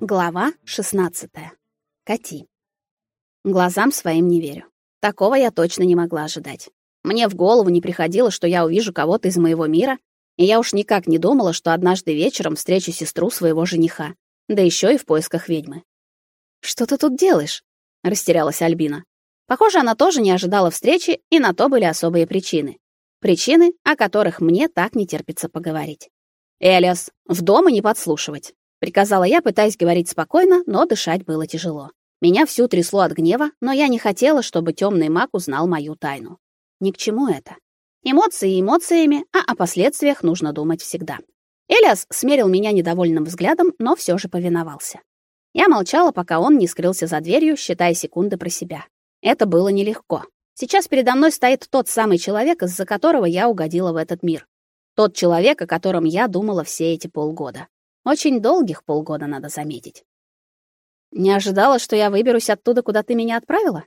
Глава 16. Кати. Глазам своим не верю. Такого я точно не могла ожидать. Мне в голову не приходило, что я увижу кого-то из моего мира, и я уж никак не думала, что однажды вечером встречу сестру своего жениха, да еще и в поисках ведьмы. «Что ты тут делаешь?» — растерялась Альбина. Похоже, она тоже не ожидала встречи, и на то были особые причины. Причины, о которых мне так не терпится поговорить. «Элиас, в дома не подслушивать приказала я, пытаясь говорить спокойно, но дышать было тяжело. Меня всю трясло от гнева, но я не хотела, чтобы темный маг узнал мою тайну. Ни к чему это. Эмоции эмоциями, а о последствиях нужно думать всегда. Элиас смерил меня недовольным взглядом, но все же повиновался. Я молчала, пока он не скрылся за дверью, считая секунды про себя. Это было нелегко. Сейчас передо мной стоит тот самый человек, из-за которого я угодила в этот мир. Тот человек, о котором я думала все эти полгода. Очень долгих полгода, надо заметить. Не ожидала, что я выберусь оттуда, куда ты меня отправила?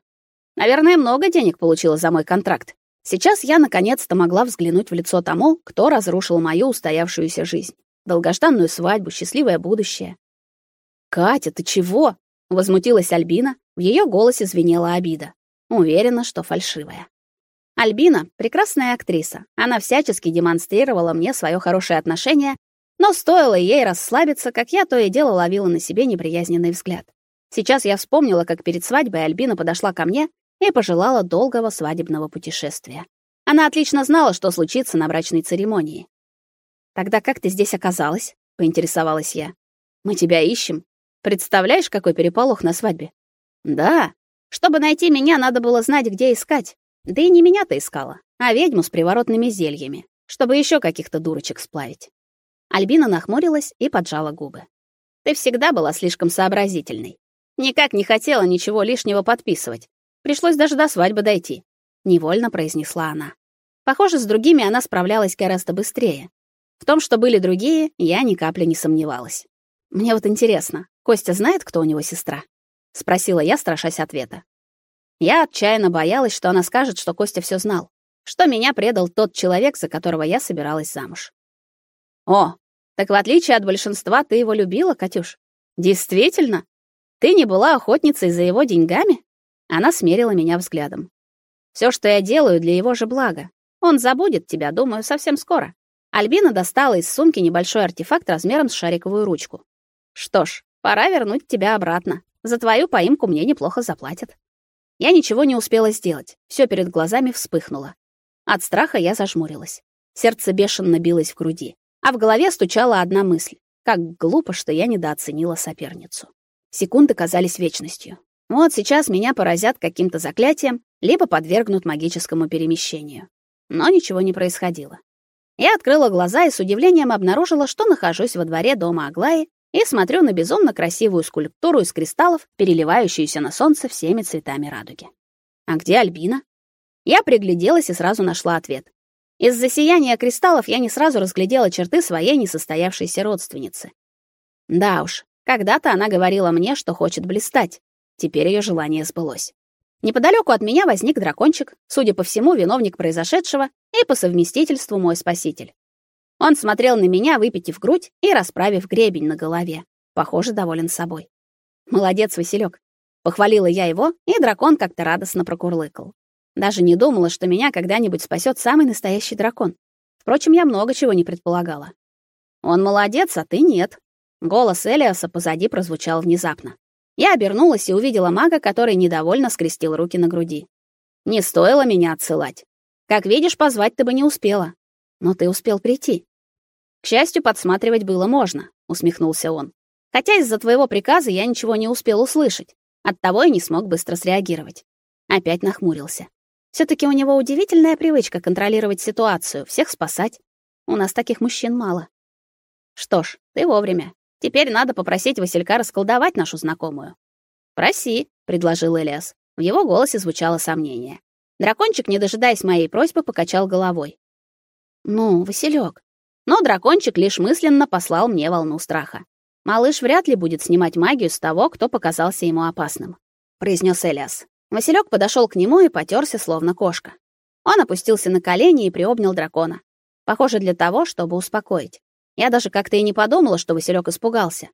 Наверное, много денег получила за мой контракт. Сейчас я наконец-то могла взглянуть в лицо тому, кто разрушил мою устоявшуюся жизнь. Долгожданную свадьбу, счастливое будущее. «Катя, ты чего?» — возмутилась Альбина. В ее голосе звенела обида. Уверена, что фальшивая. Альбина — прекрасная актриса. Она всячески демонстрировала мне свое хорошее отношение но стоило ей расслабиться, как я то и дело ловила на себе неприязненный взгляд. Сейчас я вспомнила, как перед свадьбой Альбина подошла ко мне и пожелала долгого свадебного путешествия. Она отлично знала, что случится на брачной церемонии. «Тогда как ты здесь оказалась?» — поинтересовалась я. «Мы тебя ищем. Представляешь, какой переполох на свадьбе?» «Да. Чтобы найти меня, надо было знать, где искать. Да и не меня ты искала, а ведьму с приворотными зельями, чтобы еще каких-то дурочек сплавить. Альбина нахмурилась и поджала губы. Ты всегда была слишком сообразительной. Никак не хотела ничего лишнего подписывать. Пришлось даже до свадьбы дойти, невольно произнесла она. Похоже, с другими она справлялась гораздо быстрее. В том, что были другие, я ни капли не сомневалась. Мне вот интересно, Костя знает, кто у него сестра? спросила я, страшась ответа. Я отчаянно боялась, что она скажет, что Костя все знал, что меня предал тот человек, за которого я собиралась замуж. О, так в отличие от большинства ты его любила, Катюш? Действительно? Ты не была охотницей за его деньгами? Она смерила меня взглядом. Все, что я делаю, для его же блага. Он забудет тебя, думаю, совсем скоро. Альбина достала из сумки небольшой артефакт размером с шариковую ручку. Что ж, пора вернуть тебя обратно. За твою поимку мне неплохо заплатят. Я ничего не успела сделать. Все перед глазами вспыхнуло. От страха я зажмурилась. Сердце бешено билось в груди. А в голове стучала одна мысль: как глупо, что я недооценила соперницу. Секунды казались вечностью. Вот сейчас меня поразят каким-то заклятием, либо подвергнут магическому перемещению. Но ничего не происходило. Я открыла глаза и с удивлением обнаружила, что нахожусь во дворе дома Аглаи и смотрю на безумно красивую скульптуру из кристаллов, переливающуюся на солнце всеми цветами радуги. А где Альбина? Я пригляделась и сразу нашла ответ. Из-за сияния кристаллов я не сразу разглядела черты своей несостоявшейся родственницы. Да уж, когда-то она говорила мне, что хочет блистать. Теперь ее желание сбылось. Неподалеку от меня возник дракончик, судя по всему, виновник произошедшего и по совместительству мой спаситель. Он смотрел на меня, выпитив грудь и расправив гребень на голове. Похоже, доволен собой. Молодец, Василек. Похвалила я его, и дракон как-то радостно прокурлыкал. Даже не думала, что меня когда-нибудь спасет самый настоящий дракон. Впрочем, я много чего не предполагала. Он молодец, а ты нет. Голос Элиаса позади прозвучал внезапно. Я обернулась и увидела мага, который недовольно скрестил руки на груди. Не стоило меня отсылать. Как видишь, позвать ты бы не успела. Но ты успел прийти. К счастью, подсматривать было можно, усмехнулся он. Хотя из-за твоего приказа я ничего не успел услышать. Оттого и не смог быстро среагировать. Опять нахмурился все таки у него удивительная привычка контролировать ситуацию, всех спасать. У нас таких мужчин мало. Что ж, ты вовремя. Теперь надо попросить Василька расколдовать нашу знакомую. Проси, предложил Элиас. В его голосе звучало сомнение. Дракончик, не дожидаясь моей просьбы, покачал головой. Ну, Василек. Но дракончик лишь мысленно послал мне волну страха. Малыш вряд ли будет снимать магию с того, кто показался ему опасным, произнес Элиас. Василек подошел к нему и потёрся, словно кошка. Он опустился на колени и приобнял дракона. Похоже, для того, чтобы успокоить. Я даже как-то и не подумала, что Василек испугался.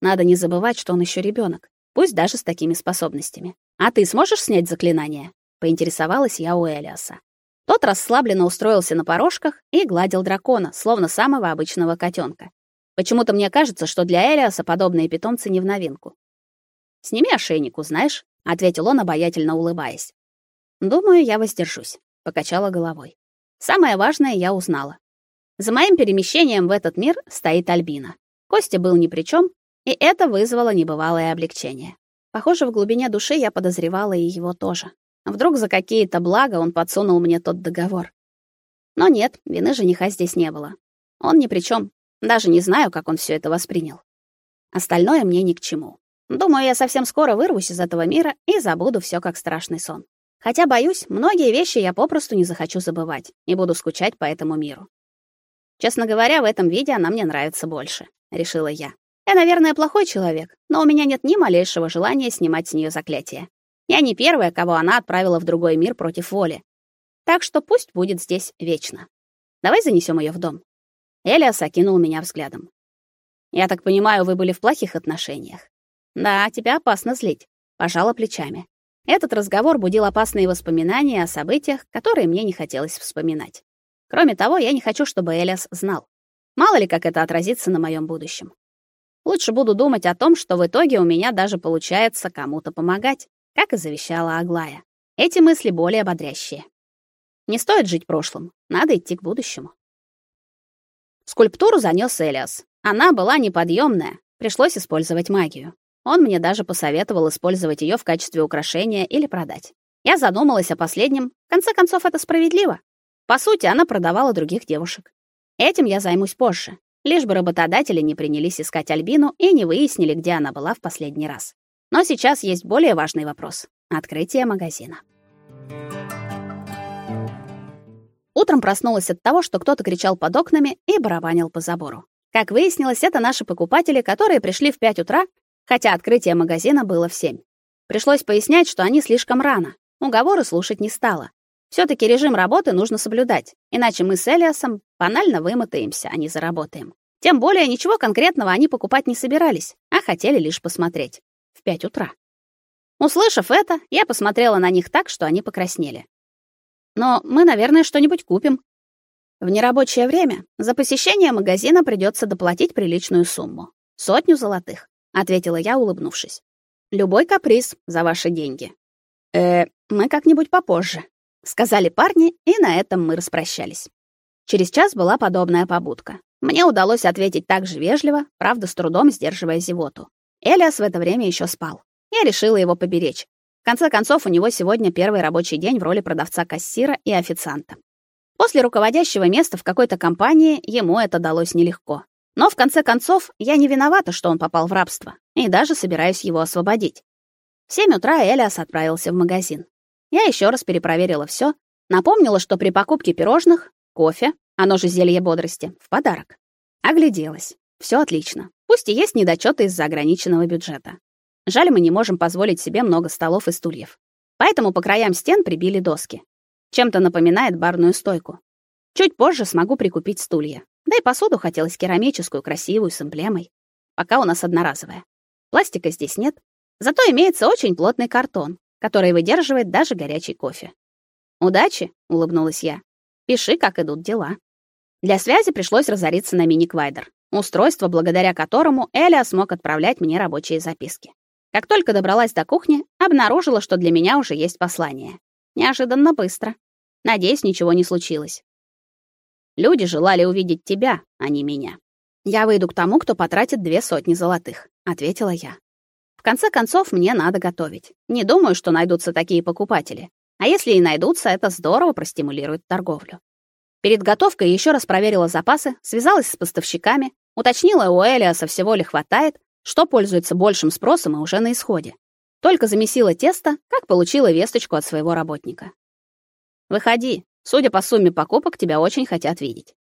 Надо не забывать, что он еще ребенок, пусть даже с такими способностями. А ты сможешь снять заклинание? поинтересовалась я у Элиаса. Тот расслабленно устроился на порожках и гладил дракона, словно самого обычного котенка. Почему-то мне кажется, что для Элиаса подобные питомцы не в новинку. «Сними ошейник, узнаешь», — ответил он, обаятельно улыбаясь. «Думаю, я воздержусь», — покачала головой. «Самое важное я узнала. За моим перемещением в этот мир стоит Альбина. Костя был ни при чем, и это вызвало небывалое облегчение. Похоже, в глубине души я подозревала и его тоже. Вдруг за какие-то блага он подсунул мне тот договор. Но нет, вины жениха здесь не было. Он ни при чем. Даже не знаю, как он все это воспринял. Остальное мне ни к чему. Думаю, я совсем скоро вырвусь из этого мира и забуду все как страшный сон. Хотя, боюсь, многие вещи я попросту не захочу забывать и буду скучать по этому миру. Честно говоря, в этом виде она мне нравится больше, решила я. Я, наверное, плохой человек, но у меня нет ни малейшего желания снимать с нее заклятие. Я не первая, кого она отправила в другой мир против воли. Так что пусть будет здесь вечно. Давай занесем ее в дом. Элиас окинул меня взглядом. Я так понимаю, вы были в плохих отношениях. Да, тебя опасно злить, пожала плечами. Этот разговор будил опасные воспоминания о событиях, которые мне не хотелось вспоминать. Кроме того, я не хочу, чтобы Элиас знал. Мало ли, как это отразится на моем будущем. Лучше буду думать о том, что в итоге у меня даже получается кому-то помогать как и завещала Аглая. Эти мысли более ободрящие. Не стоит жить прошлым, надо идти к будущему. Скульптуру занёс Элиас. Она была неподъемная, пришлось использовать магию. Он мне даже посоветовал использовать её в качестве украшения или продать. Я задумалась о последнем. В конце концов, это справедливо. По сути, она продавала других девушек. Этим я займусь позже, лишь бы работодатели не принялись искать Альбину и не выяснили, где она была в последний раз. Но сейчас есть более важный вопрос открытие магазина. Утром проснулась от того, что кто-то кричал под окнами и барабанил по забору. Как выяснилось, это наши покупатели, которые пришли в 5 утра, хотя открытие магазина было в 7. Пришлось пояснять, что они слишком рано. Уговоры слушать не стала. все таки режим работы нужно соблюдать, иначе мы с Элиасом банально вымотаемся, а не заработаем. Тем более ничего конкретного они покупать не собирались, а хотели лишь посмотреть в пять утра. Услышав это, я посмотрела на них так, что они покраснели. Но мы, наверное, что-нибудь купим. В нерабочее время за посещение магазина придется доплатить приличную сумму сотню золотых, ответила я, улыбнувшись. Любой каприз за ваши деньги. Э, мы как-нибудь попозже, сказали парни, и на этом мы распрощались. Через час была подобная побудка. Мне удалось ответить так же вежливо, правда, с трудом сдерживая зевоту. Элиас в это время еще спал. Я решила его поберечь. В конце концов, у него сегодня первый рабочий день в роли продавца-кассира и официанта. После руководящего места в какой-то компании ему это далось нелегко. Но в конце концов, я не виновата, что он попал в рабство, и даже собираюсь его освободить. В 7 утра Элиас отправился в магазин. Я еще раз перепроверила все, напомнила, что при покупке пирожных кофе, оно же зелье бодрости, в подарок. Огляделась. Все отлично. Пусть и есть недочеты из-за ограниченного бюджета. Жаль, мы не можем позволить себе много столов и стульев. Поэтому по краям стен прибили доски. Чем-то напоминает барную стойку. Чуть позже смогу прикупить стулья. Да и посуду хотелось керамическую, красивую, с эмблемой. Пока у нас одноразовая. Пластика здесь нет. Зато имеется очень плотный картон, который выдерживает даже горячий кофе. «Удачи!» — улыбнулась я. «Пиши, как идут дела». Для связи пришлось разориться на мини-квайдер устройство, благодаря которому Эля смог отправлять мне рабочие записки. Как только добралась до кухни, обнаружила, что для меня уже есть послание. Неожиданно быстро. Надеюсь, ничего не случилось. Люди желали увидеть тебя, а не меня. Я выйду к тому, кто потратит две сотни золотых, ответила я. В конце концов, мне надо готовить. Не думаю, что найдутся такие покупатели. А если и найдутся, это здорово простимулирует торговлю. Перед готовкой еще раз проверила запасы, связалась с поставщиками, уточнила у Элиаса всего ли хватает, что пользуется большим спросом и уже на исходе. Только замесила тесто, как получила весточку от своего работника. Выходи. Судя по сумме покупок, тебя очень хотят видеть.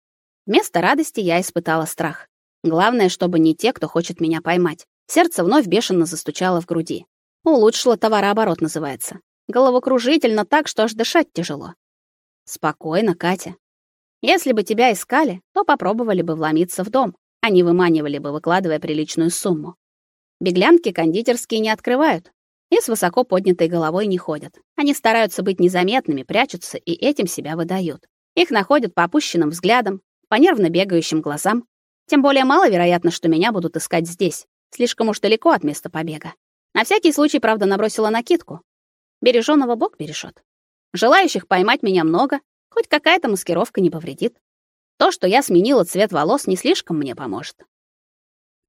Вместо радости я испытала страх. Главное, чтобы не те, кто хочет меня поймать. Сердце вновь бешено застучало в груди. Улучшила товарооборот называется. Головокружительно так, что аж дышать тяжело. Спокойно, Катя. Если бы тебя искали, то попробовали бы вломиться в дом, а не выманивали бы, выкладывая приличную сумму. Беглянки кондитерские не открывают и с высоко поднятой головой не ходят. Они стараются быть незаметными, прячутся и этим себя выдают. Их находят по опущенным взглядам, по нервно бегающим глазам. Тем более маловероятно, что меня будут искать здесь, слишком уж далеко от места побега. На всякий случай, правда, набросила накидку. Бережёного Бог бережет. Желающих поймать меня много, хоть какая-то маскировка не повредит. То, что я сменила цвет волос, не слишком мне поможет.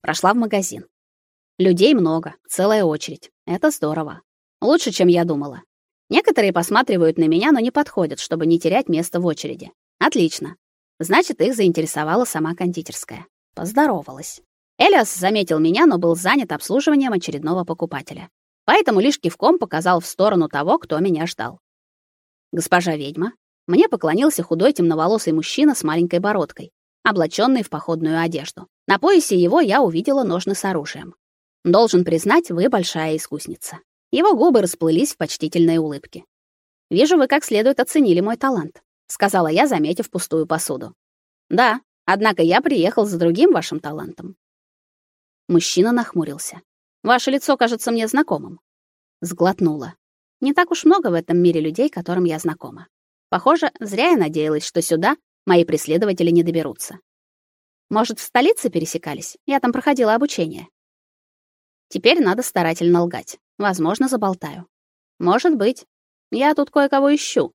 Прошла в магазин. Людей много, целая очередь. Это здорово. Лучше, чем я думала. Некоторые посматривают на меня, но не подходят, чтобы не терять место в очереди. Отлично. Значит, их заинтересовала сама кондитерская. Поздоровалась. Элиас заметил меня, но был занят обслуживанием очередного покупателя. Поэтому лишь кивком показал в сторону того, кто меня ждал. Госпожа ведьма, мне поклонился худой темноволосый мужчина с маленькой бородкой, облаченный в походную одежду. На поясе его я увидела ножны с оружием. Должен признать, вы большая искусница. Его губы расплылись в почтительной улыбке. Вижу, вы как следует оценили мой талант, сказала я, заметив пустую посуду. Да, однако я приехал за другим вашим талантом. Мужчина нахмурился. Ваше лицо кажется мне знакомым. Сглотнула. Не так уж много в этом мире людей, которым я знакома. Похоже, зря я надеялась, что сюда мои преследователи не доберутся. Может, в столице пересекались? Я там проходила обучение. Теперь надо старательно лгать. Возможно, заболтаю. Может быть. Я тут кое-кого ищу.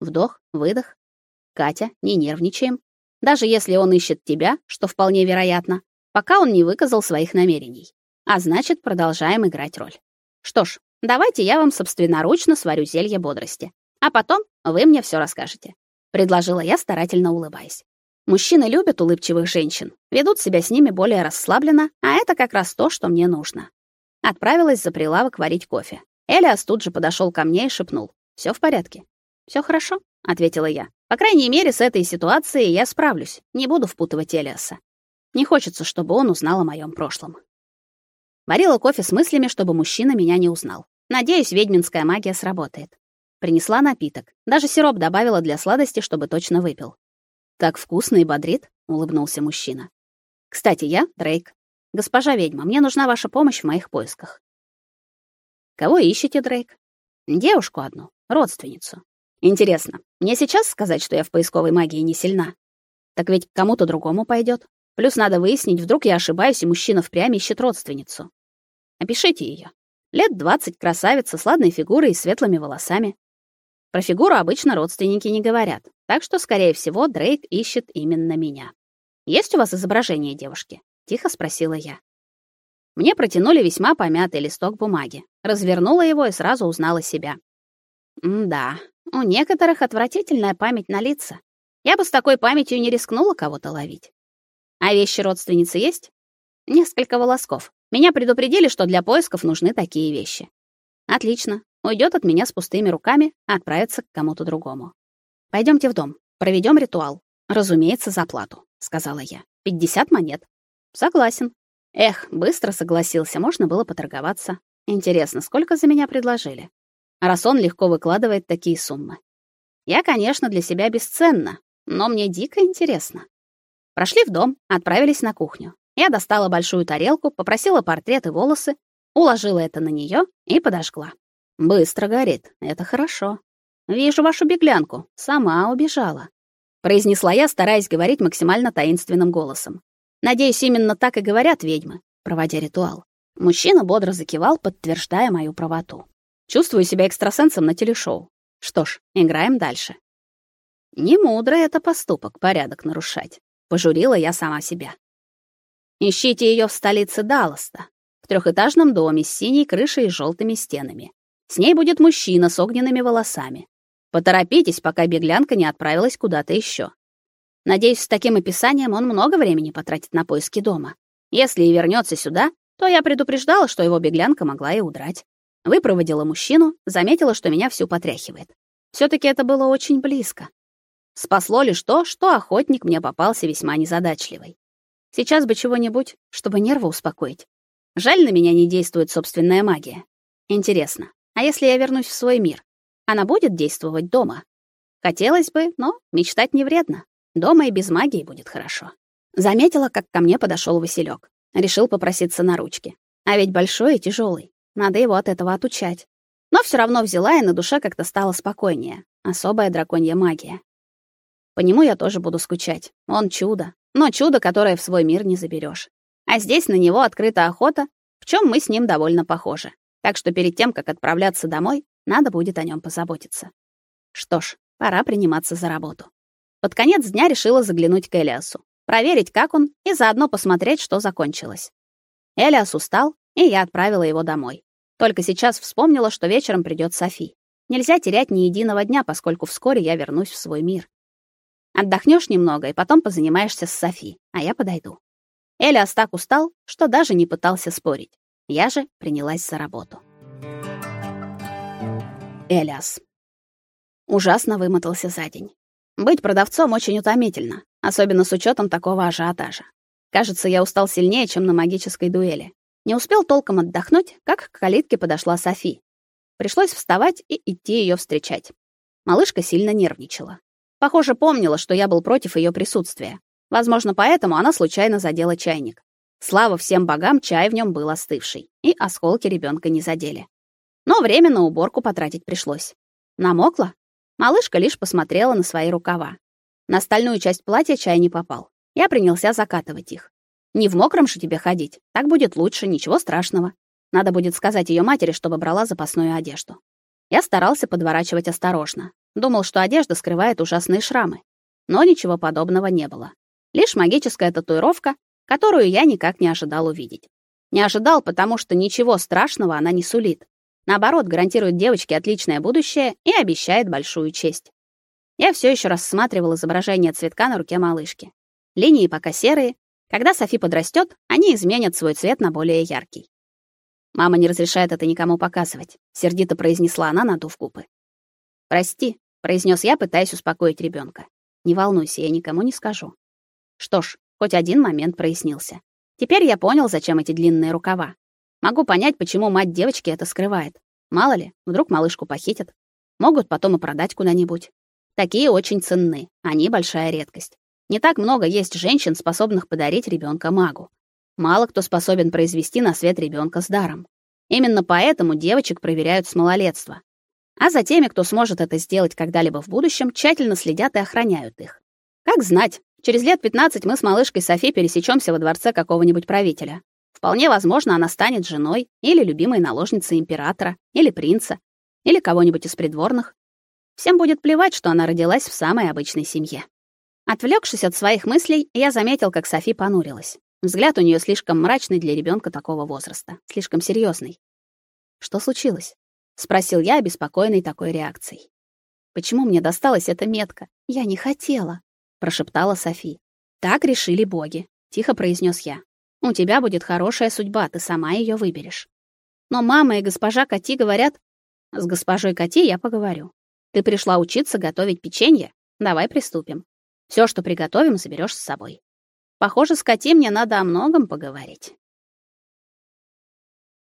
Вдох, выдох. Катя, не нервничаем. Даже если он ищет тебя, что вполне вероятно, пока он не выказал своих намерений. А значит, продолжаем играть роль. Что ж, давайте я вам собственноручно сварю зелье бодрости. А потом вы мне все расскажете, предложила я, старательно улыбаясь. Мужчины любят улыбчивых женщин, ведут себя с ними более расслабленно, а это как раз то, что мне нужно. Отправилась за прилавок варить кофе. Элиас тут же подошел ко мне и шепнул: "Все в порядке". Все хорошо", ответила я. По крайней мере, с этой ситуацией я справлюсь. Не буду впутывать Элиаса. Не хочется, чтобы он узнал о моем прошлом. Варила кофе с мыслями, чтобы мужчина меня не узнал. Надеюсь, ведьминская магия сработает. Принесла напиток. Даже сироп добавила для сладости, чтобы точно выпил. Так вкусно и бодрит, улыбнулся мужчина. Кстати, я Дрейк. Госпожа ведьма, мне нужна ваша помощь в моих поисках. Кого ищете, Дрейк? Девушку одну, родственницу. Интересно, мне сейчас сказать, что я в поисковой магии не сильна? Так ведь кому-то другому пойдет. Плюс надо выяснить, вдруг я ошибаюсь, и мужчина впрямь ищет родственницу. Опишите ее. Лет двадцать, красавица, с ладной фигурой и светлыми волосами. Про фигуру обычно родственники не говорят, так что, скорее всего, Дрейк ищет именно меня. Есть у вас изображение девушки? Тихо спросила я. Мне протянули весьма помятый листок бумаги. Развернула его и сразу узнала себя. да, у некоторых отвратительная память на лица. Я бы с такой памятью не рискнула кого-то ловить. А вещи родственницы есть? Несколько волосков. Меня предупредили, что для поисков нужны такие вещи. Отлично. Уйдет от меня с пустыми руками, а отправится к кому-то другому. Пойдемте в дом, проведем ритуал. Разумеется, за плату, сказала я. 50 монет. Согласен. Эх, быстро согласился, можно было поторговаться. Интересно, сколько за меня предложили? Раз он легко выкладывает такие суммы. Я, конечно, для себя бесценна, но мне дико интересно. Прошли в дом, отправились на кухню. Я достала большую тарелку, попросила портрет и волосы, уложила это на нее и подожгла. Быстро горит. Это хорошо. Вижу вашу беглянку. Сама убежала, произнесла я, стараясь говорить максимально таинственным голосом. Надеюсь, именно так и говорят ведьмы, проводя ритуал. Мужчина бодро закивал, подтверждая мою правоту. Чувствую себя экстрасенсом на телешоу. Что ж, играем дальше. Не мудро это поступок, порядок нарушать, пожурила я сама себя. Ищите ее в столице Далласта, в трехэтажном доме с синей крышей и желтыми стенами. С ней будет мужчина с огненными волосами. Поторопитесь, пока беглянка не отправилась куда-то еще. Надеюсь, с таким описанием он много времени потратит на поиски дома. Если и вернется сюда, то я предупреждала, что его беглянка могла и удрать. Выпроводила мужчину, заметила, что меня всю потряхивает. все таки это было очень близко. Спасло лишь то, что охотник мне попался весьма незадачливый. Сейчас бы чего-нибудь, чтобы нервы успокоить. Жаль, на меня не действует собственная магия. Интересно, а если я вернусь в свой мир? Она будет действовать дома? Хотелось бы, но мечтать не вредно. Дома и без магии будет хорошо. Заметила, как ко мне подошел Василек. Решил попроситься на ручки. А ведь большой и тяжелый. Надо его от этого отучать. Но все равно взяла, и на душе как-то стало спокойнее. Особая драконья магия. По нему я тоже буду скучать. Он чудо. Но чудо, которое в свой мир не заберешь. А здесь на него открыта охота, в чем мы с ним довольно похожи. Так что перед тем, как отправляться домой, надо будет о нем позаботиться. Что ж, пора приниматься за работу. Под конец дня решила заглянуть к Элиасу, проверить, как он, и заодно посмотреть, что закончилось. Элиас устал, и я отправила его домой. Только сейчас вспомнила, что вечером придет Софи. Нельзя терять ни единого дня, поскольку вскоре я вернусь в свой мир. Отдохнешь немного и потом позанимаешься с Софи, а я подойду. Элиас так устал, что даже не пытался спорить. Я же принялась за работу. Элиас. Ужасно вымотался за день. Быть продавцом очень утомительно, особенно с учетом такого ажиотажа. Кажется, я устал сильнее, чем на магической дуэли. Не успел толком отдохнуть, как к калитке подошла Софи. Пришлось вставать и идти ее встречать. Малышка сильно нервничала. Похоже, помнила, что я был против ее присутствия. Возможно, поэтому она случайно задела чайник. Слава всем богам, чай в нем был остывший, и осколки ребенка не задели. Но время на уборку потратить пришлось. Намокла? Малышка лишь посмотрела на свои рукава. На остальную часть платья чай не попал. Я принялся закатывать их. Не в мокром же тебе ходить. Так будет лучше, ничего страшного. Надо будет сказать ее матери, чтобы брала запасную одежду. Я старался подворачивать осторожно, Думал, что одежда скрывает ужасные шрамы. Но ничего подобного не было. Лишь магическая татуировка, которую я никак не ожидал увидеть. Не ожидал, потому что ничего страшного она не сулит. Наоборот, гарантирует девочке отличное будущее и обещает большую честь. Я все еще рассматривал изображение цветка на руке малышки. Линии пока серые. Когда Софи подрастет, они изменят свой цвет на более яркий. Мама не разрешает это никому показывать, сердито произнесла она, надув губы. Прости, произнес я, пытаясь успокоить ребенка. Не волнуйся, я никому не скажу. Что ж, хоть один момент прояснился. Теперь я понял, зачем эти длинные рукава. Могу понять, почему мать девочки это скрывает. Мало ли, вдруг малышку похитят. Могут потом и продать куда-нибудь. Такие очень ценны, они большая редкость. Не так много есть женщин, способных подарить ребенка магу. Мало кто способен произвести на свет ребенка с даром. Именно поэтому девочек проверяют с малолетства. А за теми, кто сможет это сделать когда-либо в будущем, тщательно следят и охраняют их. Как знать, через лет 15 мы с малышкой Софи пересечемся во дворце какого-нибудь правителя. Вполне возможно, она станет женой или любимой наложницей императора, или принца, или кого-нибудь из придворных. Всем будет плевать, что она родилась в самой обычной семье. Отвлекшись от своих мыслей, я заметил, как Софи понурилась. Взгляд у нее слишком мрачный для ребенка такого возраста, слишком серьезный. Что случилось? спросил я, обеспокоенный такой реакцией. Почему мне досталась эта метка? Я не хотела, прошептала Софи. Так решили боги, тихо произнес я. У тебя будет хорошая судьба, ты сама ее выберешь. Но мама и госпожа Кати говорят, с госпожой Кати я поговорю. Ты пришла учиться готовить печенье? Давай приступим. Все, что приготовим, заберешь с собой. Похоже, с Кати мне надо о многом поговорить.